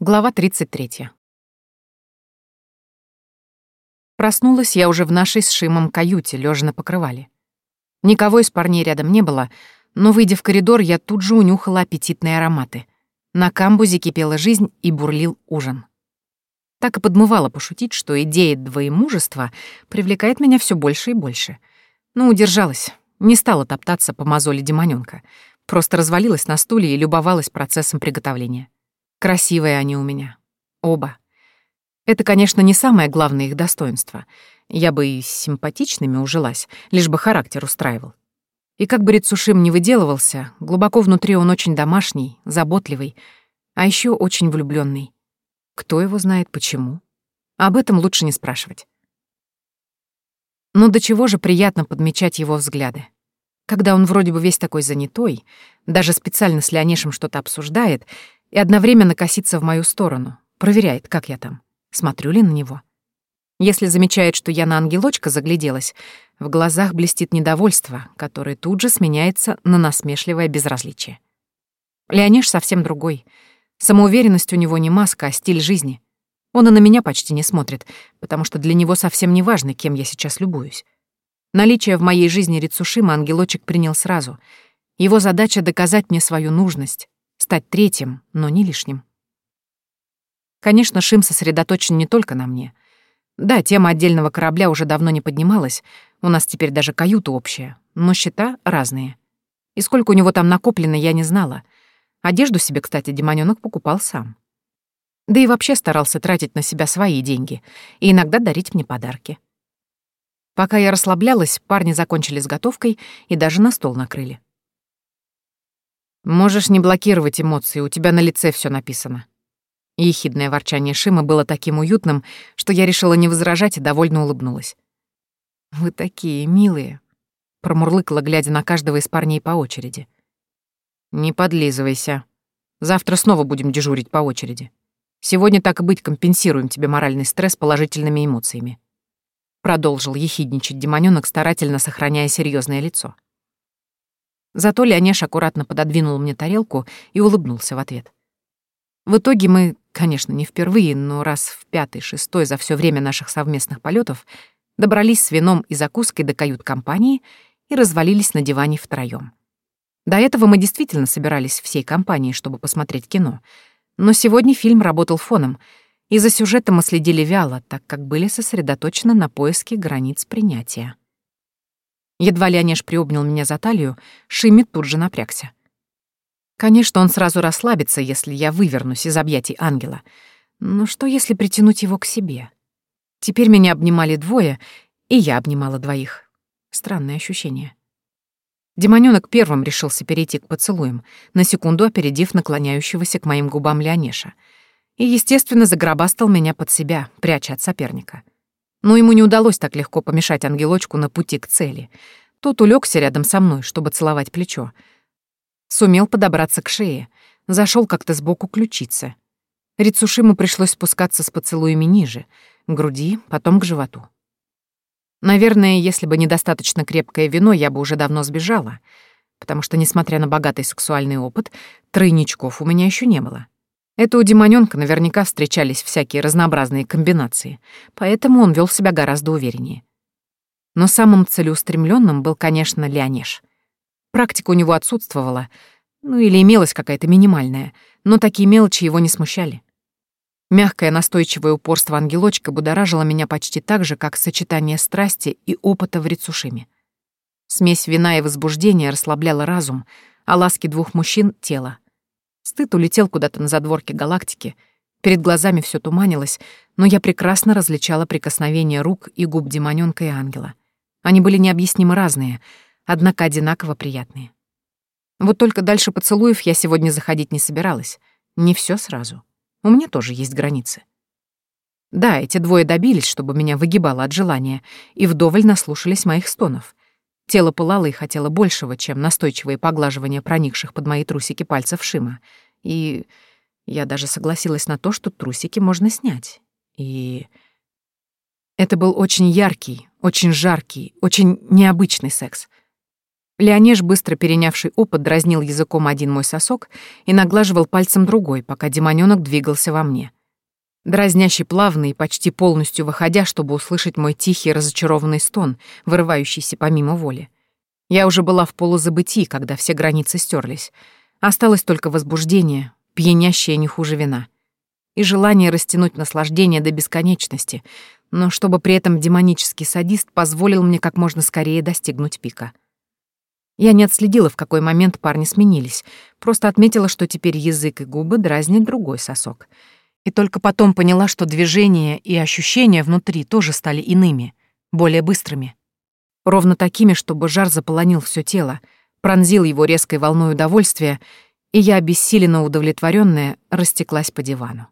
Глава 33. Проснулась я уже в нашей с Шимом каюте, лежа на покрывале. Никого из парней рядом не было, но, выйдя в коридор, я тут же унюхала аппетитные ароматы. На камбузе кипела жизнь и бурлил ужин. Так и подмывала пошутить, что идея двоемужества привлекает меня все больше и больше. Но удержалась, не стала топтаться по мозоли демонёнка, просто развалилась на стуле и любовалась процессом приготовления. Красивые они у меня. Оба. Это, конечно, не самое главное их достоинство. Я бы и с симпатичными ужилась, лишь бы характер устраивал. И как бы Рицушим не выделывался, глубоко внутри он очень домашний, заботливый, а еще очень влюбленный. Кто его знает почему? Об этом лучше не спрашивать. Но до чего же приятно подмечать его взгляды. Когда он вроде бы весь такой занятой, даже специально с Леонешем что-то обсуждает — и одновременно косится в мою сторону, проверяет, как я там, смотрю ли на него. Если замечает, что я на ангелочка загляделась, в глазах блестит недовольство, которое тут же сменяется на насмешливое безразличие. Леонеж совсем другой. Самоуверенность у него не маска, а стиль жизни. Он и на меня почти не смотрит, потому что для него совсем не важно, кем я сейчас любуюсь. Наличие в моей жизни Рицушима ангелочек принял сразу. Его задача — доказать мне свою нужность, Стать третьим, но не лишним. Конечно, Шим сосредоточен не только на мне. Да, тема отдельного корабля уже давно не поднималась, у нас теперь даже каюта общая, но счета разные. И сколько у него там накоплено, я не знала. Одежду себе, кстати, демонёнок покупал сам. Да и вообще старался тратить на себя свои деньги и иногда дарить мне подарки. Пока я расслаблялась, парни закончили с готовкой и даже на стол накрыли. Можешь не блокировать эмоции, у тебя на лице все написано. Ехидное ворчание Шима было таким уютным, что я решила не возражать и довольно улыбнулась. «Вы такие милые», — промурлыкала, глядя на каждого из парней по очереди. «Не подлизывайся. Завтра снова будем дежурить по очереди. Сегодня, так и быть, компенсируем тебе моральный стресс положительными эмоциями». Продолжил ехидничать демонёнок, старательно сохраняя серьезное лицо. Зато Леонеш аккуратно пододвинул мне тарелку и улыбнулся в ответ. В итоге мы, конечно, не впервые, но раз в пятый-шестой за все время наших совместных полетов добрались с вином и закуской до кают-компании и развалились на диване втроём. До этого мы действительно собирались всей компанией, чтобы посмотреть кино. Но сегодня фильм работал фоном, и за сюжетом мы следили вяло, так как были сосредоточены на поиске границ принятия. Едва Леонеж приобнял меня за талию, Шими тут же напрягся. Конечно, он сразу расслабится, если я вывернусь из объятий ангела. Но что, если притянуть его к себе? Теперь меня обнимали двое, и я обнимала двоих. Странное ощущение. Демонёнок первым решился перейти к поцелуям, на секунду опередив наклоняющегося к моим губам Леонеша. И, естественно, загробастал меня под себя, пряча от соперника. Но ему не удалось так легко помешать ангелочку на пути к цели. Тот улегся рядом со мной, чтобы целовать плечо. Сумел подобраться к шее, зашел как-то сбоку ключицы. Рицушиму пришлось спускаться с поцелуями ниже, к груди, потом к животу. Наверное, если бы недостаточно крепкое вино, я бы уже давно сбежала, потому что, несмотря на богатый сексуальный опыт, тройничков у меня еще не было. Это у демонёнка наверняка встречались всякие разнообразные комбинации, поэтому он вел себя гораздо увереннее. Но самым целеустремленным был, конечно, Леонеж. Практика у него отсутствовала, ну или имелась какая-то минимальная, но такие мелочи его не смущали. Мягкое настойчивое упорство ангелочка будоражило меня почти так же, как сочетание страсти и опыта в Рицушиме. Смесь вина и возбуждения расслабляла разум, а ласки двух мужчин — тело. Стыд улетел куда-то на задворке галактики. Перед глазами все туманилось, но я прекрасно различала прикосновения рук и губ демонёнка и ангела. Они были необъяснимо разные, однако одинаково приятные. Вот только дальше поцелуев я сегодня заходить не собиралась. Не все сразу. У меня тоже есть границы. Да, эти двое добились, чтобы меня выгибало от желания, и вдоволь наслушались моих стонов. Тело пылало и хотело большего, чем настойчивые поглаживания проникших под мои трусики пальцев Шима. И я даже согласилась на то, что трусики можно снять. И это был очень яркий, очень жаркий, очень необычный секс. Леонеж, быстро перенявший опыт, дразнил языком один мой сосок и наглаживал пальцем другой, пока демонёнок двигался во мне. Дразнящий плавный, почти полностью выходя, чтобы услышать мой тихий разочарованный стон, вырывающийся помимо воли. Я уже была в полузабытии, когда все границы стерлись. Осталось только возбуждение, пьянящее не хуже вина. И желание растянуть наслаждение до бесконечности, но чтобы при этом демонический садист позволил мне как можно скорее достигнуть пика. Я не отследила, в какой момент парни сменились, просто отметила, что теперь язык и губы дразнят другой сосок. И только потом поняла, что движения и ощущения внутри тоже стали иными, более быстрыми. Ровно такими, чтобы жар заполонил все тело, пронзил его резкой волной удовольствия, и я, обессиленно удовлетворенная, растеклась по дивану.